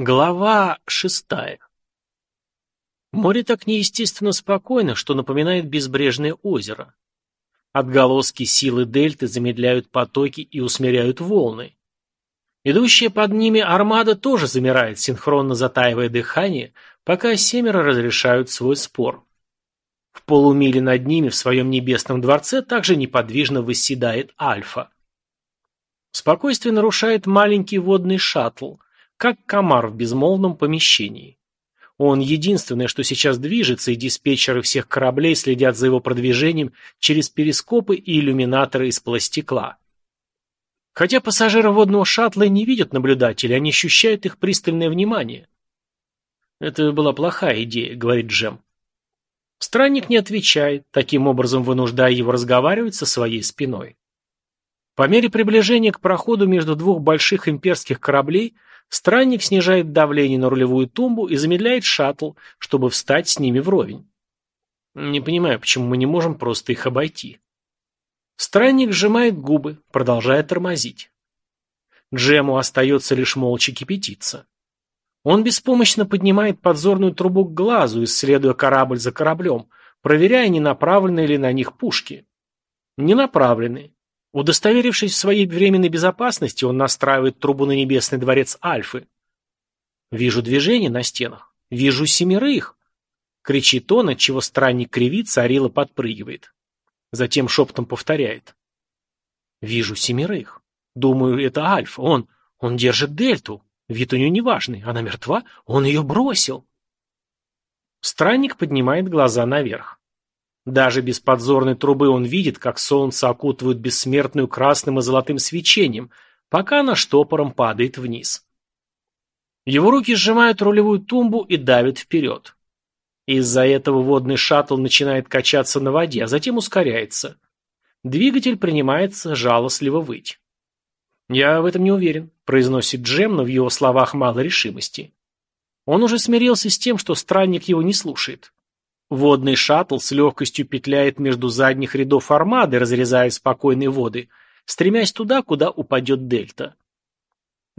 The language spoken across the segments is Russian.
Глава шестая. Море так неестественно спокойно, что напоминает безбрежное озеро. Отголоски силы дельты замедляют потоки и усмиряют волны. Идущая под ними армада тоже замирает, синхронно затаивая дыхание, пока семеро разрешают свой спор. В полумиле над ними в своем небесном дворце также неподвижно восседает Альфа. Спокойствие нарушает маленький водный шаттл – как комар в безмолвном помещении. Он единственное, что сейчас движется, и диспетчеры всех кораблей следят за его продвижением через перископы и иллюминаторы из пластикла. Хотя пассажиры водного шаттла не видят наблюдателей, они ощущают их пристальное внимание. «Это была плохая идея», — говорит Джем. Странник не отвечает, таким образом вынуждая его разговаривать со своей спиной. По мере приближения к проходу между двух больших имперских кораблей Странник снижает давление на рулевую тумбу и замедляет шаттл, чтобы встать с ними вровень. Не понимаю, почему мы не можем просто их обойти. Странник сжимает губы, продолжая тормозить. Джему остается лишь молча кипятиться. Он беспомощно поднимает подзорную трубу к глазу, исследуя корабль за кораблем, проверяя, не направлены ли на них пушки. Не направлены. Удостоверившись в своей временной безопасности, он настраивает трубу на небесный дворец Альфы. «Вижу движение на стенах. Вижу семерых!» Кричит он, отчего странник кривится, а Рила подпрыгивает. Затем шепотом повторяет. «Вижу семерых. Думаю, это Альфа. Он... он держит дельту. Вид у нее неважный. Она мертва? Он ее бросил!» Странник поднимает глаза наверх. Даже без подзорной трубы он видит, как солнце окутывает бессмертную красным и золотым свечением, пока она штопором падает вниз. Его руки сжимают рулевую тумбу и давят вперед. Из-за этого водный шаттл начинает качаться на воде, а затем ускоряется. Двигатель принимается жалостливо выть. «Я в этом не уверен», – произносит Джем, но в его словах мало решимости. Он уже смирился с тем, что странник его не слушает. Водный шаттл с легкостью петляет между задних рядов армады, разрезая спокойные воды, стремясь туда, куда упадет дельта.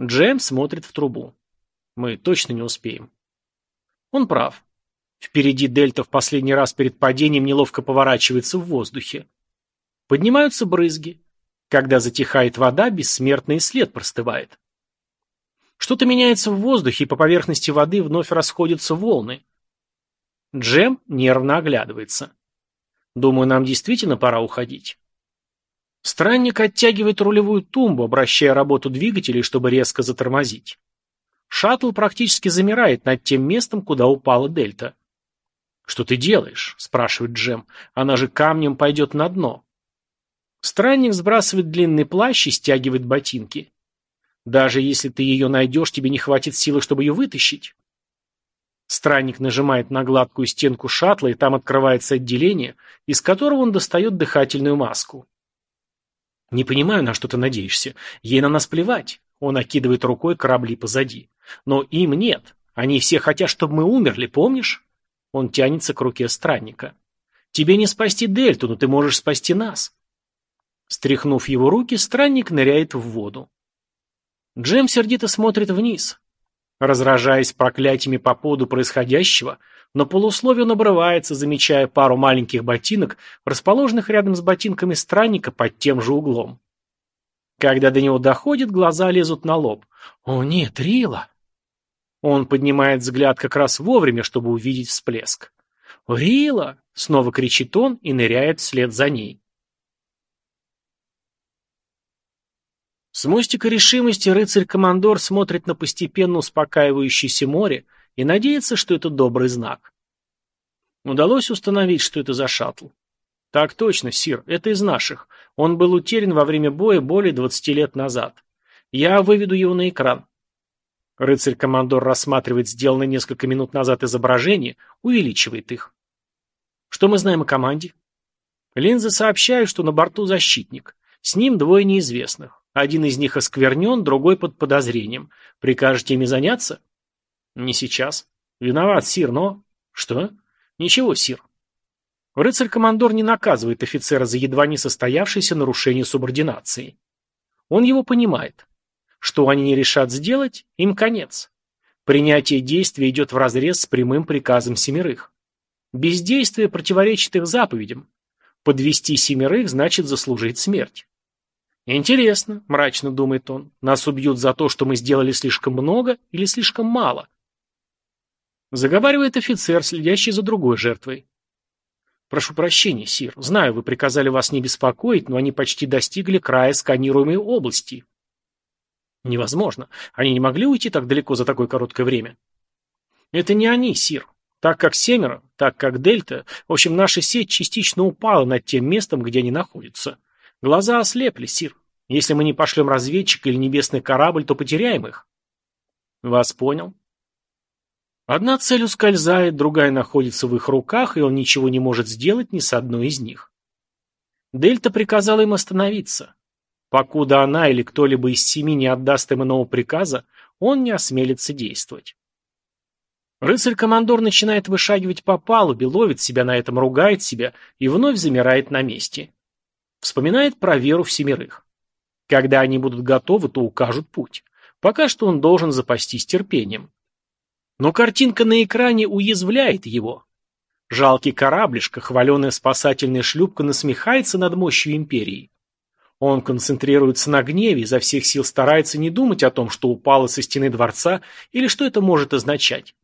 Джем смотрит в трубу. Мы точно не успеем. Он прав. Впереди дельта в последний раз перед падением неловко поворачивается в воздухе. Поднимаются брызги. Когда затихает вода, бессмертный след простывает. Что-то меняется в воздухе, и по поверхности воды вновь расходятся волны. Джем нервно оглядывается. Думаю, нам действительно пора уходить. Странник оттягивает рулевую тумбу, обращая работу двигателей, чтобы резко затормозить. Шаттл практически замирает над тем местом, куда упала дельта. «Что ты делаешь?» – спрашивает Джем. «Она же камнем пойдет на дно». Странник сбрасывает длинный плащ и стягивает ботинки. «Даже если ты ее найдешь, тебе не хватит силы, чтобы ее вытащить». Странник нажимает на гладкую стенку шаттла, и там открывается отделение, из которого он достает дыхательную маску. «Не понимаю, на что ты надеешься. Ей на нас плевать». Он окидывает рукой корабли позади. «Но им нет. Они все хотят, чтобы мы умерли, помнишь?» Он тянется к руке странника. «Тебе не спасти Дельту, но ты можешь спасти нас». Стряхнув его руки, странник ныряет в воду. Джем сердито смотрит вниз. Разражаясь проклятиями по поводу происходящего, но полусловие он обрывается, замечая пару маленьких ботинок, расположенных рядом с ботинками странника под тем же углом. Когда до него доходит, глаза лезут на лоб. «О нет, Рила!» Он поднимает взгляд как раз вовремя, чтобы увидеть всплеск. «Рила!» — снова кричит он и ныряет вслед за ней. С мостика решимости рыцарь-командор смотрит на постепенно успокаивающееся море и надеется, что это добрый знак. Удалось установить, что это за шаттл. Так точно, Сир, это из наших. Он был утерян во время боя более 20 лет назад. Я выведу его на экран. Рыцарь-командор рассматривает сделанное несколько минут назад изображение, увеличивает их. Что мы знаем о команде? Линзы сообщают, что на борту защитник. С ним двое неизвестных. Один из них осквернен, другой под подозрением. Прикажете ими заняться? Не сейчас. Виноват, Сир, но... Что? Ничего, Сир. Рыцарь-командор не наказывает офицера за едва не состоявшееся нарушение субординации. Он его понимает. Что они не решат сделать, им конец. Принятие действия идет вразрез с прямым приказом семерых. Бездействие противоречит их заповедям. Подвести семерых значит заслужить смерть. Интересно, мрачно думает он, нас убьют за то, что мы сделали слишком много или слишком мало? Заговаривает офицер, следящий за другой жертвой. Прошу прощения, Сир. Знаю, вы приказали вас не беспокоить, но они почти достигли края сканируемой области. Невозможно. Они не могли уйти так далеко за такое короткое время. Это не они, Сир. Так как Семеро, так как Дельта, в общем, наша сеть частично упала над тем местом, где они находятся. Глаза ослепли, Сир. Если мы не пошлем разведчика или небесный корабль, то потеряем их. Вас понял. Одна цель ускользает, другая находится в их руках, и он ничего не может сделать ни с одной из них. Дельта приказала им остановиться. Покуда она или кто-либо из семи не отдаст им иного приказа, он не осмелится действовать. Рыцарь-командор начинает вышагивать по палубе, ловит себя на этом, ругает себя и вновь замирает на месте. Вспоминает про веру в семерых. Когда они будут готовы, то укажут путь. Пока что он должен запастись терпением. Но картинка на экране уязвляет его. Жалкий кораблишко, хваленая спасательная шлюпка, насмехается над мощью империи. Он концентрируется на гневе, изо всех сил старается не думать о том, что упало со стены дворца или что это может означать.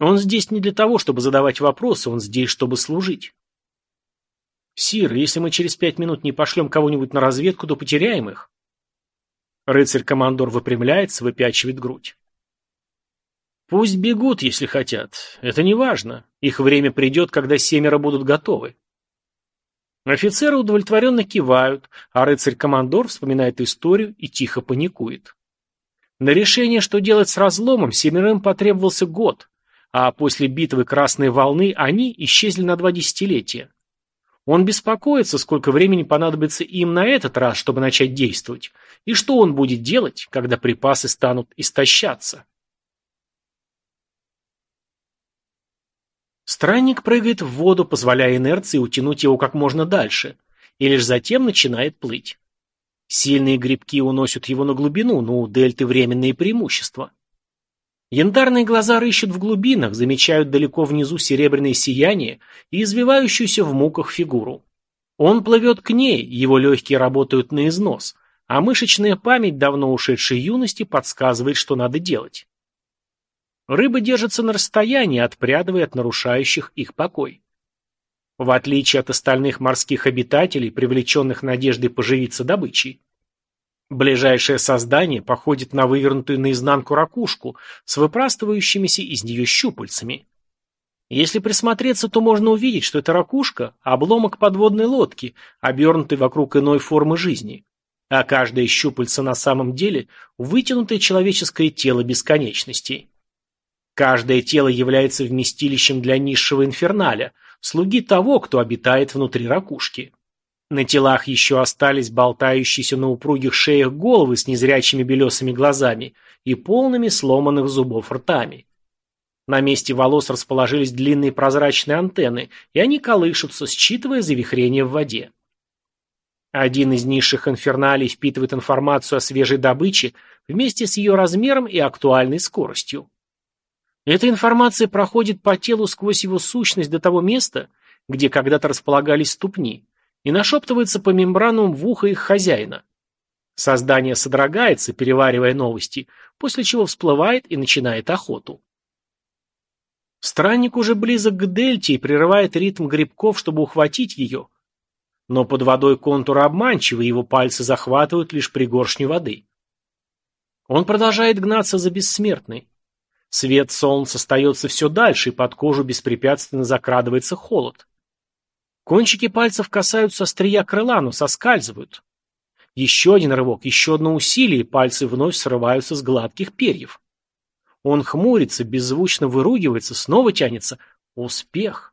Он здесь не для того, чтобы задавать вопросы, он здесь, чтобы служить. «Сир, если мы через пять минут не пошлем кого-нибудь на разведку, то потеряем их». Рыцарь-командор выпрямляется, выпячивает грудь. «Пусть бегут, если хотят. Это не важно. Их время придет, когда семеро будут готовы». Офицеры удовлетворенно кивают, а рыцарь-командор вспоминает историю и тихо паникует. На решение, что делать с разломом, семерым потребовался год, а после битвы Красной Волны они исчезли на два десятилетия. Он беспокоится, сколько времени понадобится им на этот раз, чтобы начать действовать, и что он будет делать, когда припасы станут истощаться. Странник прыгает в воду, позволяя инерции утянуть его как можно дальше, и лишь затем начинает плыть. Сильные грибки уносят его на глубину, но у дельты временные преимущества. Янтарные глаза рыщут в глубинах, замечают далеко внизу серебряное сияние и извивающуюся в муках фигуру. Он плывет к ней, его легкие работают на износ, а мышечная память давно ушедшей юности подсказывает, что надо делать. Рыбы держатся на расстоянии, отпрядывая от нарушающих их покой. В отличие от остальных морских обитателей, привлеченных надеждой поживиться добычей, Ближайшее создание походит на вывернутую наизнанку ракушку с выпрастывающимися из нее щупальцами. Если присмотреться, то можно увидеть, что эта ракушка – обломок подводной лодки, обернутый вокруг иной формы жизни. А каждое щупальце на самом деле – вытянутое человеческое тело бесконечностей. Каждое тело является вместилищем для низшего инферналя, слуги того, кто обитает внутри ракушки. На телах еще остались болтающиеся на упругих шеях головы с незрячими белесыми глазами и полными сломанных зубов ртами. На месте волос расположились длинные прозрачные антенны, и они колышутся, считывая завихрение в воде. Один из низших инферналей впитывает информацию о свежей добыче вместе с ее размером и актуальной скоростью. Эта информация проходит по телу сквозь его сущность до того места, где когда-то располагались ступни, и нашептывается по мембранам в ухо их хозяина. Создание содрогается, переваривая новости, после чего всплывает и начинает охоту. Странник уже близок к дельте и прерывает ритм грибков, чтобы ухватить ее. Но под водой контур обманчивый, его пальцы захватывают лишь пригоршню воды. Он продолжает гнаться за бессмертной. Свет солнца остается все дальше, и под кожу беспрепятственно закрадывается холод. Кончики пальцев касаются острия крыла, но соскальзывают. Еще один рывок, еще одно усилие, и пальцы вновь срываются с гладких перьев. Он хмурится, беззвучно выругивается, снова тянется. Успех.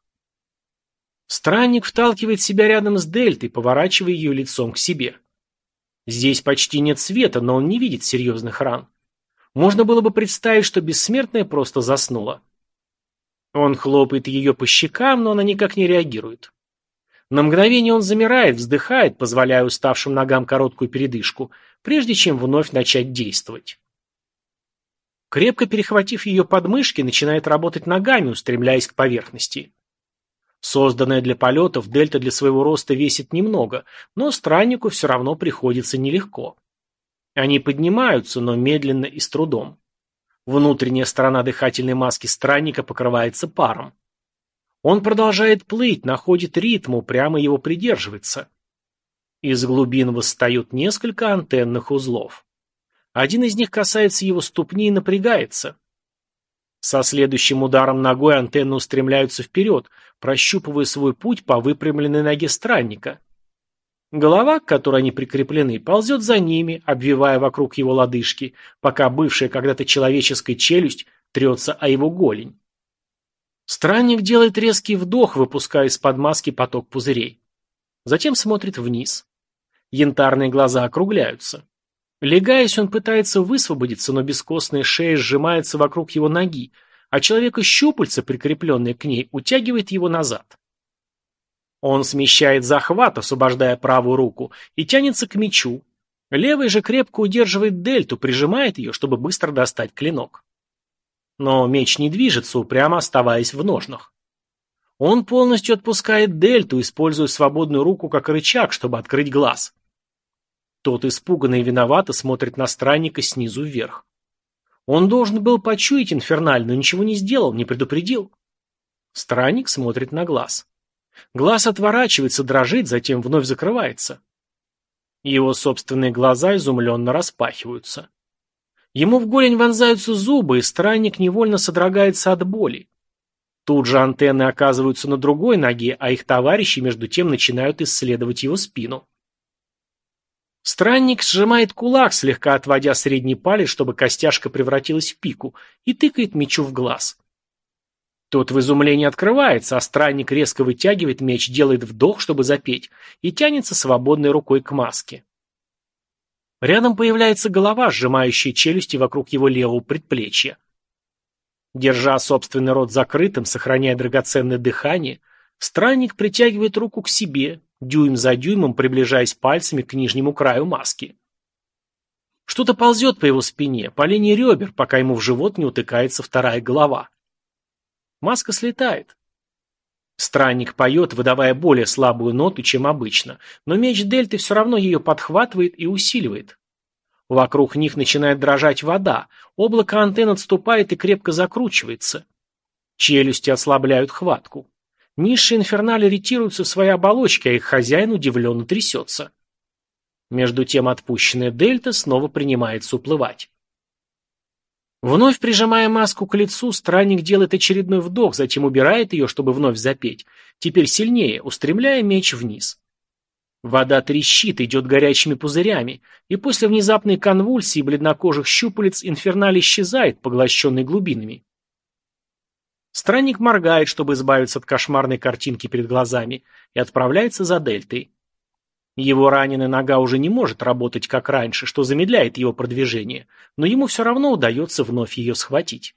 Странник вталкивает себя рядом с дельтой, поворачивая ее лицом к себе. Здесь почти нет света, но он не видит серьезных ран. Можно было бы представить, что бессмертная просто заснула. Он хлопает ее по щекам, но она никак не реагирует. На мгновение он замирает, вздыхает, позволяя уставшим ногам короткую передышку, прежде чем вновь начать действовать. Крепко перехватив ее подмышки, начинает работать ногами, устремляясь к поверхности. Созданная для полетов, дельта для своего роста весит немного, но страннику все равно приходится нелегко. Они поднимаются, но медленно и с трудом. Внутренняя сторона дыхательной маски странника покрывается паром. Он продолжает плыть, находит ритм, упрямо его придерживается. Из глубин восстают несколько антенных узлов. Один из них касается его ступни и напрягается. Со следующим ударом ногой антенны устремляются вперед, прощупывая свой путь по выпрямленной ноге странника. Голова, к которой они прикреплены, ползет за ними, обвивая вокруг его лодыжки, пока бывшая когда-то человеческая челюсть трется о его голень. Странник делает резкий вдох, выпуская из-под маски поток пузырей. Затем смотрит вниз. Янтарные глаза округляются. Легаясь, он пытается высвободиться, но бескостная шея сжимается вокруг его ноги, а человека щупальца, прикрепленное к ней, утягивает его назад. Он смещает захват, освобождая правую руку, и тянется к мечу. Левый же крепко удерживает дельту, прижимает ее, чтобы быстро достать клинок. Но меч не движется, упрямо оставаясь в ножнах. Он полностью отпускает дельту, используя свободную руку как рычаг, чтобы открыть глаз. Тот испуганно и виновато смотрит на странника снизу вверх. Он должен был почуять инферналь, но ничего не сделал, не предупредил. Странник смотрит на глаз. Глаз отворачивается, дрожит, затем вновь закрывается. Его собственные глаза изумленно распахиваются. Ему в голень вонзаются зубы, и странник невольно содрогается от боли. Тут же антенны оказываются на другой ноге, а их товарищи между тем начинают исследовать его спину. Странник сжимает кулак, слегка отводя средний палец, чтобы костяшка превратилась в пику, и тыкает мечу в глаз. Тот в изумлении открывается, а странник резко вытягивает меч, делает вдох, чтобы запеть, и тянется свободной рукой к маске. Рядом появляется голова, сжимающая челюсти вокруг его левого предплечья. Держа собственный рот закрытым, сохраняя драгоценное дыхание, странник притягивает руку к себе, дюйм за дюймом приближаясь пальцами к нижнему краю маски. Что-то ползет по его спине, по линии ребер, пока ему в живот не утыкается вторая голова. Маска слетает. Странник поет, выдавая более слабую ноту, чем обычно, но меч Дельты все равно ее подхватывает и усиливает. Вокруг них начинает дрожать вода, облако антенн отступает и крепко закручивается. Челюсти ослабляют хватку. Низшие инфернали ретируются в свои оболочки, а их хозяин удивленно трясется. Между тем отпущенная Дельта снова принимается уплывать. Вновь прижимая маску к лицу, странник делает очередной вдох, затем убирает ее, чтобы вновь запеть. Теперь сильнее, устремляя меч вниз. Вода трещит, идет горячими пузырями, и после внезапной конвульсии бледнокожих щупалец инферналь исчезает, поглощенный глубинами. Странник моргает, чтобы избавиться от кошмарной картинки перед глазами, и отправляется за дельтой. Его раненая нога уже не может работать как раньше, что замедляет его продвижение, но ему все равно удается вновь ее схватить.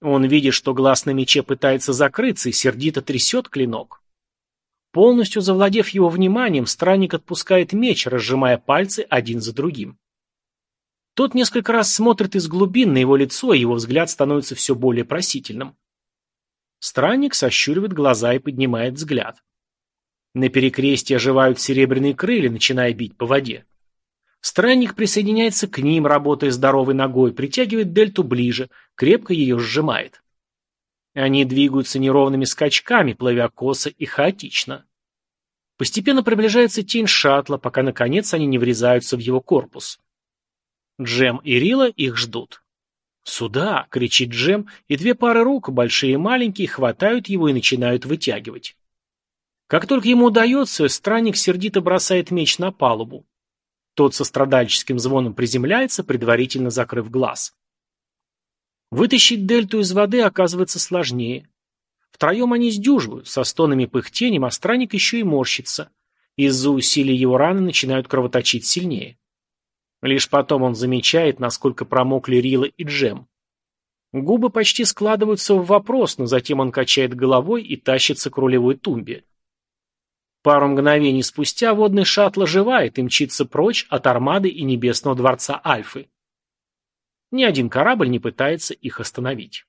Он видит, что глаз на мече пытается закрыться и сердито трясет клинок. Полностью завладев его вниманием, странник отпускает меч, разжимая пальцы один за другим. Тот несколько раз смотрит из глубин на его лицо, и его взгляд становится все более просительным. Странник сощуривает глаза и поднимает взгляд. На перекрестье оживают серебряные крылья, начиная бить по воде. Странник присоединяется к ним, работая здоровой ногой, притягивает дельту ближе, крепко ее сжимает. Они двигаются неровными скачками, плывя косо и хаотично. Постепенно приближается тень шаттла, пока, наконец, они не врезаются в его корпус. Джем и Рила их ждут. «Сюда!» — кричит Джем, и две пары рук, большие и маленькие, хватают его и начинают вытягивать. Как только ему удается, странник сердито бросает меч на палубу. Тот со страдальческим звоном приземляется, предварительно закрыв глаз. Вытащить дельту из воды оказывается сложнее. Втроем они сдюживают, со стонами пыхтением, а странник еще и морщится. Из-за усилий его раны начинают кровоточить сильнее. Лишь потом он замечает, насколько промокли Рила и Джем. Губы почти складываются в вопрос, но затем он качает головой и тащится к рулевой тумбе. Пару мгновений спустя водный шаттл оживает и мчится прочь от армады и небесного дворца Альфы. Ни один корабль не пытается их остановить.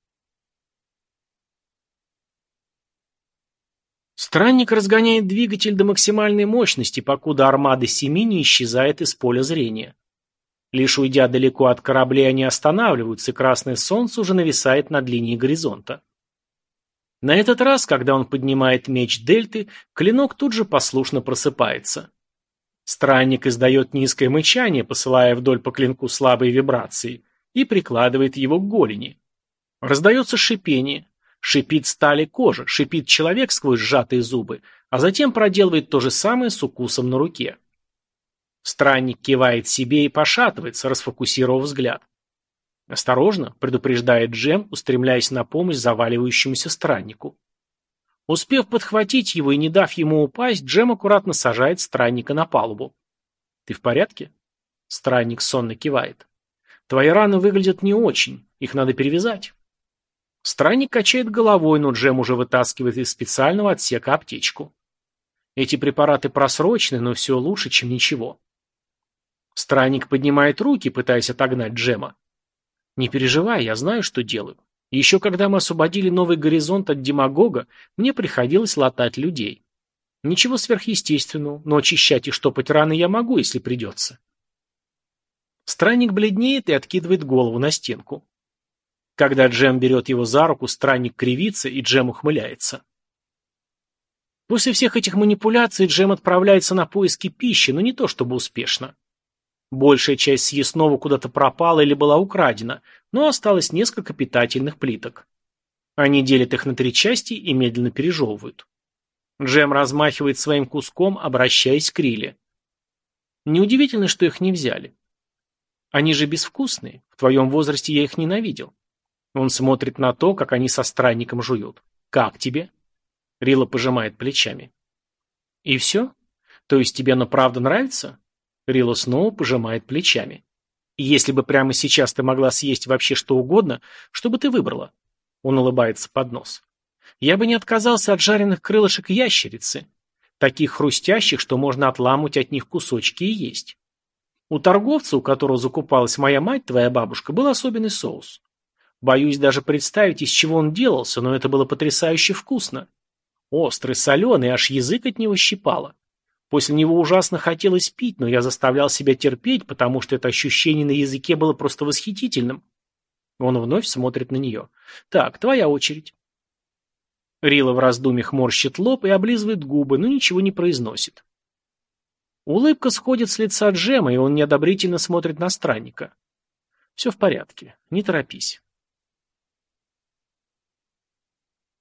Странник разгоняет двигатель до максимальной мощности, покуда армада семи не исчезает из поля зрения. Лишь уйдя далеко от кораблей, они останавливаются, и красное солнце уже нависает над линией горизонта. На этот раз, когда он поднимает меч Дельты, клинок тут же послушно просыпается. Странник издает низкое мычание, посылая вдоль по клинку слабые вибрации, и прикладывает его к голени. Раздается шипение. Шипит стали кожа, шипит человек сквозь сжатые зубы, а затем проделывает то же самое с укусом на руке. Странник кивает себе и пошатывается, расфокусировав взгляд. «Осторожно», — предупреждает Джем, устремляясь на помощь заваливающемуся страннику. Успев подхватить его и не дав ему упасть, Джем аккуратно сажает странника на палубу. «Ты в порядке?» Странник сонно кивает. «Твои раны выглядят не очень, их надо перевязать». Странник качает головой, но Джем уже вытаскивает из специального отсека аптечку. Эти препараты просрочены, но все лучше, чем ничего. Странник поднимает руки, пытаясь отогнать Джема. «Не переживай, я знаю, что делаю. Еще когда мы освободили новый горизонт от демагога, мне приходилось латать людей. Ничего сверхъестественного, но очищать и штопать раны я могу, если придется». Странник бледнеет и откидывает голову на стенку. Когда Джем берет его за руку, странник кривится, и Джем ухмыляется. После всех этих манипуляций Джем отправляется на поиски пищи, но не то чтобы успешно. Большая часть съестного куда-то пропала или была украдена, но осталось несколько питательных плиток. Они делят их на три части и медленно пережевывают. Джем размахивает своим куском, обращаясь к Риле. Неудивительно, что их не взяли. Они же безвкусные. В твоем возрасте я их ненавидел. Он смотрит на то, как они со странником жуют. Как тебе? Рила пожимает плечами. И все? То есть тебе оно правда нравится? Рила снова пожимает плечами. «Если бы прямо сейчас ты могла съесть вообще что угодно, что бы ты выбрала?» Он улыбается под нос. «Я бы не отказался от жареных крылышек ящерицы, таких хрустящих, что можно отламывать от них кусочки и есть. У торговца, у которого закупалась моя мать, твоя бабушка, был особенный соус. Боюсь даже представить, из чего он делался, но это было потрясающе вкусно. Острый, соленый, аж язык от него щипало. После него ужасно хотелось пить, но я заставлял себя терпеть, потому что это ощущение на языке было просто восхитительным. Он вновь смотрит на нее. «Так, твоя очередь». Рила в раздумьях морщит лоб и облизывает губы, но ничего не произносит. Улыбка сходит с лица Джема, и он неодобрительно смотрит на странника. «Все в порядке. Не торопись».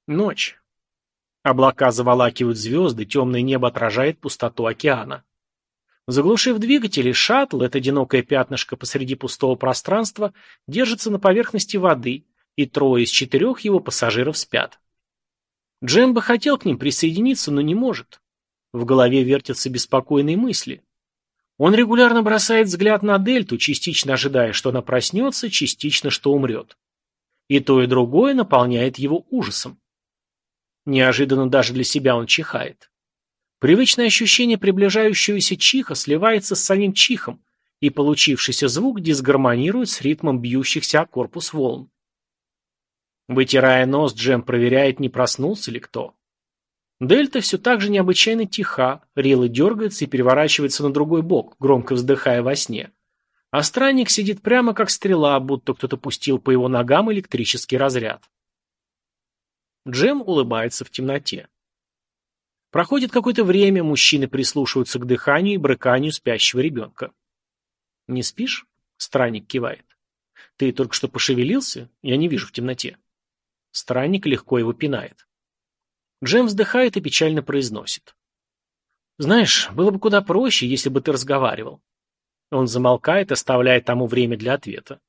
Ночь. Облака заволакивают звезды, темное небо отражает пустоту океана. Заглушив двигатели, шаттл, это одинокое пятнышко посреди пустого пространства, держится на поверхности воды, и трое из четырех его пассажиров спят. Джем бы хотел к ним присоединиться, но не может. В голове вертятся беспокойные мысли. Он регулярно бросает взгляд на Дельту, частично ожидая, что она проснется, частично, что умрет. И то, и другое наполняет его ужасом. Неожиданно даже для себя он чихает. Привычное ощущение приближающегося чиха сливается с самим чихом, и получившийся звук дисгармонирует с ритмом бьющихся о корпус волн. Вытирая нос, Джем проверяет, не проснулся ли кто. Дельта все так же необычайно тиха, Рила дергается и переворачивается на другой бок, громко вздыхая во сне. А странник сидит прямо как стрела, будто кто-то пустил по его ногам электрический разряд. Джем улыбается в темноте. Проходит какое-то время, мужчины прислушиваются к дыханию и брыканию спящего ребенка. «Не спишь?» — странник кивает. «Ты только что пошевелился? Я не вижу в темноте». Странник легко его пинает. Джем вздыхает и печально произносит. «Знаешь, было бы куда проще, если бы ты разговаривал». Он замолкает, оставляя тому время для ответа.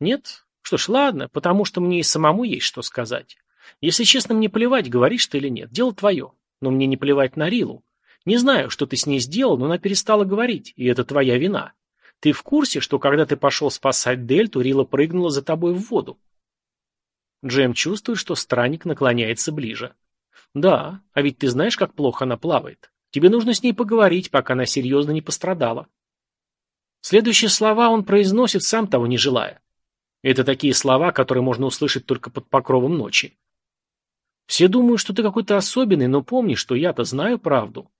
«Нет? Что ж, ладно, потому что мне и самому есть что сказать. Если честно, мне плевать, говоришь ты или нет. Дело твое. Но мне не плевать на Рилу. Не знаю, что ты с ней сделал, но она перестала говорить, и это твоя вина. Ты в курсе, что когда ты пошел спасать Дельту, Рила прыгнула за тобой в воду? Джем чувствует, что странник наклоняется ближе. Да, а ведь ты знаешь, как плохо она плавает. Тебе нужно с ней поговорить, пока она серьезно не пострадала. Следующие слова он произносит, сам того не желая. Это такие слова, которые можно услышать только под покровом ночи. Все думают, что ты какой-то особенный, но помни, что я-то знаю правду.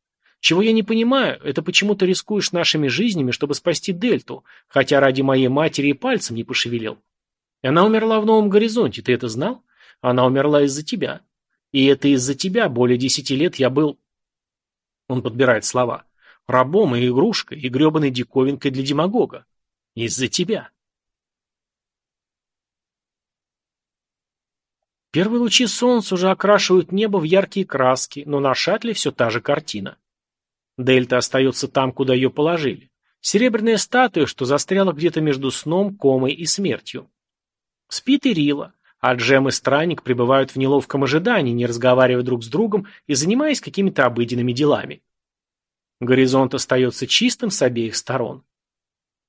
Чего я не понимаю, это почему ты рискуешь нашими жизнями, чтобы спасти Дельту, хотя ради моей матери и пальцем не пошевелил. Она умерла в новом горизонте, ты это знал? Она умерла из-за тебя. И это из-за тебя более десяти лет я был... Он подбирает слова. Рабом и игрушкой, и гребаной диковинкой для демагога. Из-за тебя. Первые лучи солнца уже окрашивают небо в яркие краски, но на шаттле все та же картина. Дельта остается там, куда ее положили. Серебряная статуя, что застряла где-то между сном, комой и смертью. Спит и Рила, а Джем и Странник пребывают в неловком ожидании, не разговаривая друг с другом и занимаясь какими-то обыденными делами. Горизонт остается чистым с обеих сторон.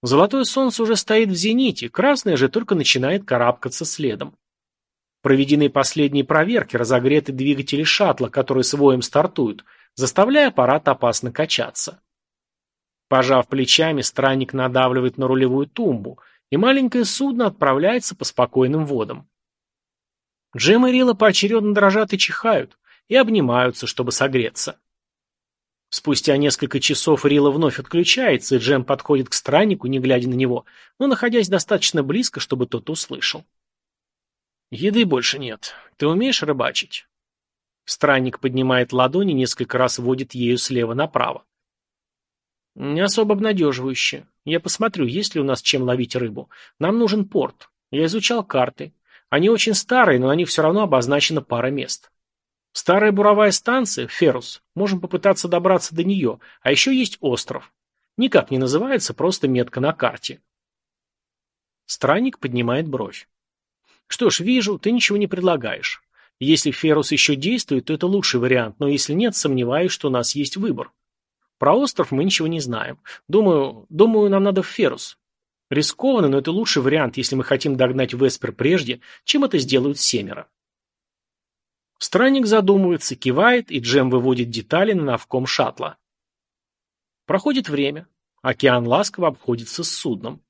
Золотое солнце уже стоит в зените, красное же только начинает карабкаться следом. Проведены последние проверки, разогреты двигатели шаттла, которые с воем стартуют, заставляя аппарат опасно качаться. Пожав плечами, странник надавливает на рулевую тумбу, и маленькое судно отправляется по спокойным водам. Джем и Рила поочередно дрожат и чихают, и обнимаются, чтобы согреться. Спустя несколько часов Рила вновь отключается, и Джем подходит к страннику, не глядя на него, но находясь достаточно близко, чтобы тот услышал. «Еды больше нет. Ты умеешь рыбачить?» Странник поднимает ладони, несколько раз водит ею слева направо. «Не особо обнадеживающе. Я посмотрю, есть ли у нас чем ловить рыбу. Нам нужен порт. Я изучал карты. Они очень старые, но на них все равно обозначена пара мест. Старая буровая станция, Ферус, можем попытаться добраться до нее, а еще есть остров. Никак не называется, просто метка на карте». Странник поднимает бровь. «Что ж, вижу, ты ничего не предлагаешь. Если Ферус еще действует, то это лучший вариант, но если нет, сомневаюсь, что у нас есть выбор. Про остров мы ничего не знаем. Думаю, думаю, нам надо в Ферус. Рискованно, но это лучший вариант, если мы хотим догнать Веспер прежде, чем это сделают семеро. Странник задумывается, кивает, и Джем выводит детали на навком шаттла. Проходит время. Океан ласково обходится с судном.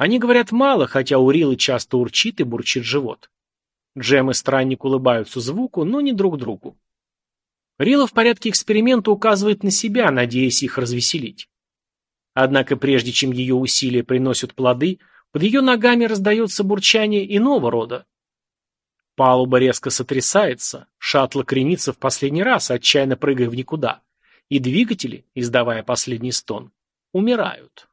Они говорят мало, хотя у Рилы часто урчит и бурчит живот. Джем и Странник улыбаются звуку, но не друг другу. Рила в порядке эксперимента указывает на себя, надеясь их развеселить. Однако прежде чем ее усилия приносят плоды, под ее ногами раздается бурчание иного рода. Палуба резко сотрясается, шаттл кренится в последний раз, отчаянно прыгая в никуда, и двигатели, издавая последний стон, умирают.